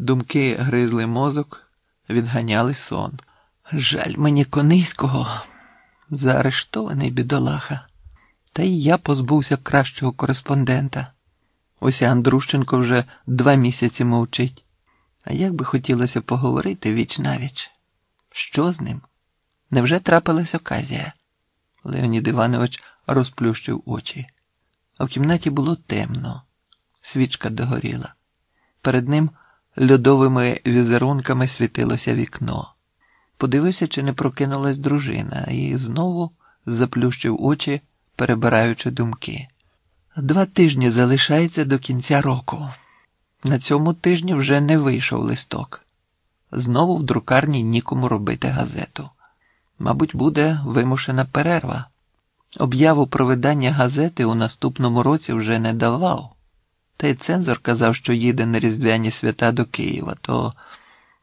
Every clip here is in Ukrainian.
Думки гризли мозок, відганяли сон. Жаль мені Кониського, заарештований бідолаха. Та й я позбувся кращого кореспондента. Ось Андрущенко вже два місяці мовчить. А як би хотілося поговорити віч навіч? Що з ним? Невже трапилась оказія? Леонід Іванович розплющив очі. А в кімнаті було темно, свічка догоріла. Перед ним льодовими візерунками світилося вікно. Подивився, чи не прокинулась дружина, і знову заплющив очі, перебираючи думки. Два тижні залишається до кінця року. На цьому тижні вже не вийшов листок. Знову в друкарні нікому робити газету. Мабуть, буде вимушена перерва. Об'яву про видання газети у наступному році вже не давав. Та й цензор казав, що їде на Різдвяні свята до Києва, то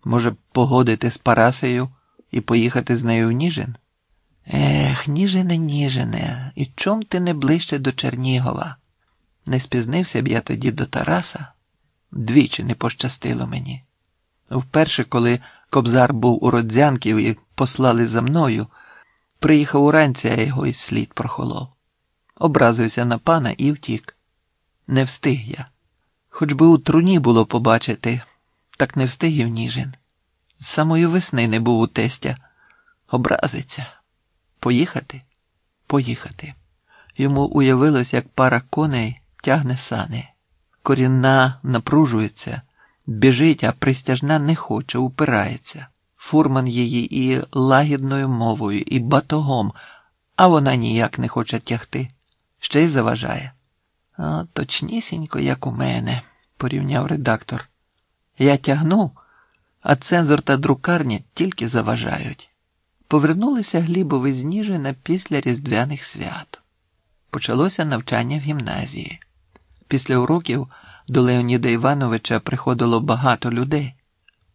може погодити з Парасею і поїхати з нею в Ніжин? Ех, Ніжине, Ніжине, і чом ти не ближче до Чернігова? Не спізнився б я тоді до Тараса. Двічі не пощастило мені. Вперше, коли кобзар був у Родзянків і послали за мною, приїхав уранці, а його й слід прохолов. Образився на пана і втік. Не встиг я. Хоч би у труні було побачити, так не встиг і Ніжин. З самої весни не був у тестя. Образиться. Поїхати? Поїхати. Йому уявилось, як пара коней тягне сани. Корінна напружується, біжить, а пристяжна не хоче, упирається. Фурман її і лагідною мовою, і батогом, а вона ніяк не хоче тягти, ще й заважає. А точнісінько, як у мене, порівняв редактор. Я тягну, а цензор та друкарні тільки заважають. Повернулися Глібови з Ніжина після Різдвяних свят. Почалося навчання в гімназії. Після уроків до Леоніда Івановича приходило багато людей,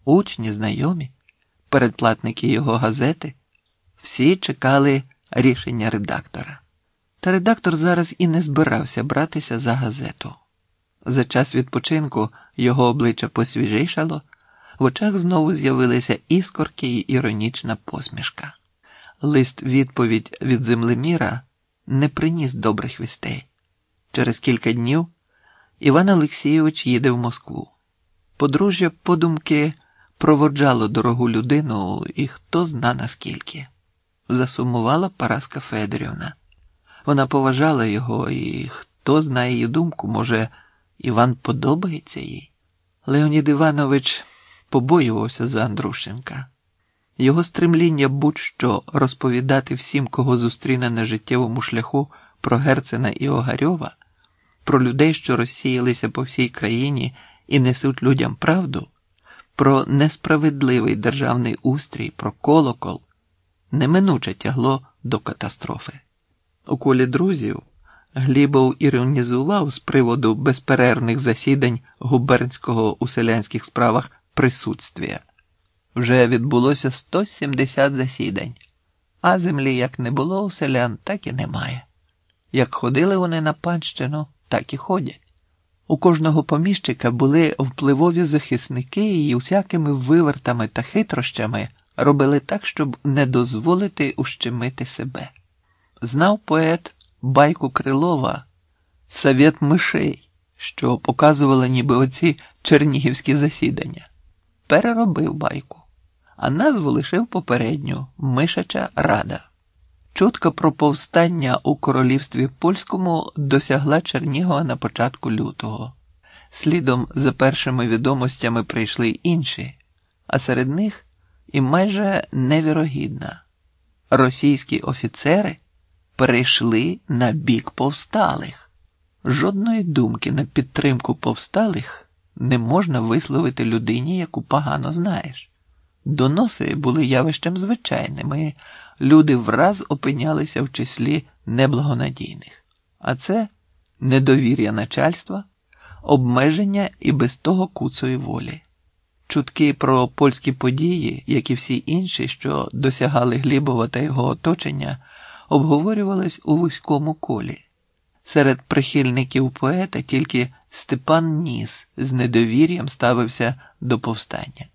учні, знайомі, передплатники його газети. Всі чекали рішення редактора. Та редактор зараз і не збирався братися за газету. За час відпочинку його обличчя посвіжішало, в очах знову з'явилися іскорки й іронічна посмішка. Лист відповідь від землеміра не приніс добрих вістей. Через кілька днів Іван Олексійович їде в Москву. Подружжя подумки проводжало дорогу людину, і хто зна наскільки. Засумувала Параска Федорівна. Вона поважала його, і хто знає її думку, може, Іван подобається їй. Леонід Іванович побоювався за Андрушенка. Його стремління будь-що розповідати всім, кого зустріне на життєвому шляху про Герцена і Огарьова, про людей, що розсіялися по всій країні і несуть людям правду, про несправедливий державний устрій, про колокол, неминуче тягло до катастрофи. У колі друзів Глібов іронізував з приводу безперервних засідань губернського у селянських справах присутствія. Вже відбулося 170 засідань, а землі як не було у селян, так і немає. Як ходили вони на панщину, так і ходять. У кожного поміщика були впливові захисники і усякими вивертами та хитрощами робили так, щоб не дозволити ущемити себе. Знав поет байку Крилова Совєт мишей, що показувала ніби оці чернігівські засідання. Переробив байку, а назву лишив попередню Мишача Рада. Чутка про повстання у королівстві польському досягла Чернігова на початку лютого. Слідом за першими відомостями прийшли інші, а серед них і майже невірогідна. Російські офіцери перейшли на бік повсталих. Жодної думки на підтримку повсталих не можна висловити людині, яку погано знаєш. Доноси були явищем звичайним, і люди враз опинялися в числі неблагонадійних, а це недовір'я начальства, обмеження і без того куцої волі. Чутки про польські події, як і всі інші, що досягали Глібова та його оточення, обговорювались у вузькому колі. серед прихильників поета тільки Степан Ніс з недовір'ям ставився до повстання.